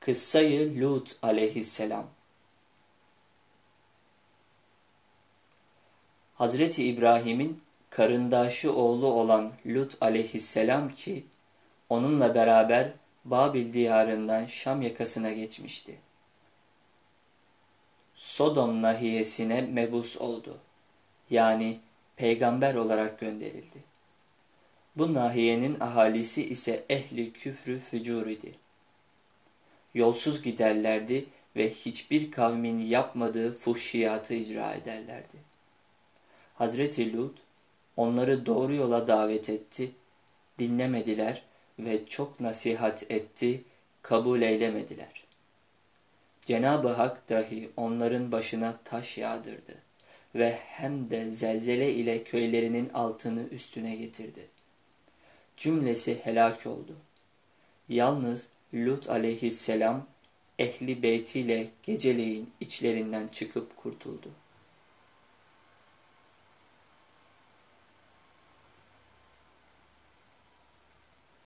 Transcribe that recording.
Kıssayı Lut aleyhisselam Hazreti İbrahim'in karındaşı oğlu olan Lut aleyhisselam ki onunla beraber Babil diyarından Şam yakasına geçmişti. Sodom nahiyesine mebus oldu. Yani peygamber olarak gönderildi. Bu nahiyenin ahalisi ise ehli küfrü fücur idi. Yolsuz giderlerdi ve hiçbir kavmin yapmadığı fuhşiyatı icra ederlerdi. Hazreti Lut onları doğru yola davet etti, dinlemediler ve çok nasihat etti, kabul eylemediler. Cenab-ı Hak dahi onların başına taş yağdırdı ve hem de zelzele ile köylerinin altını üstüne getirdi. Cümlesi helak oldu. Yalnız Lut aleyhisselam ehli beytiyle geceleyin içlerinden çıkıp kurtuldu.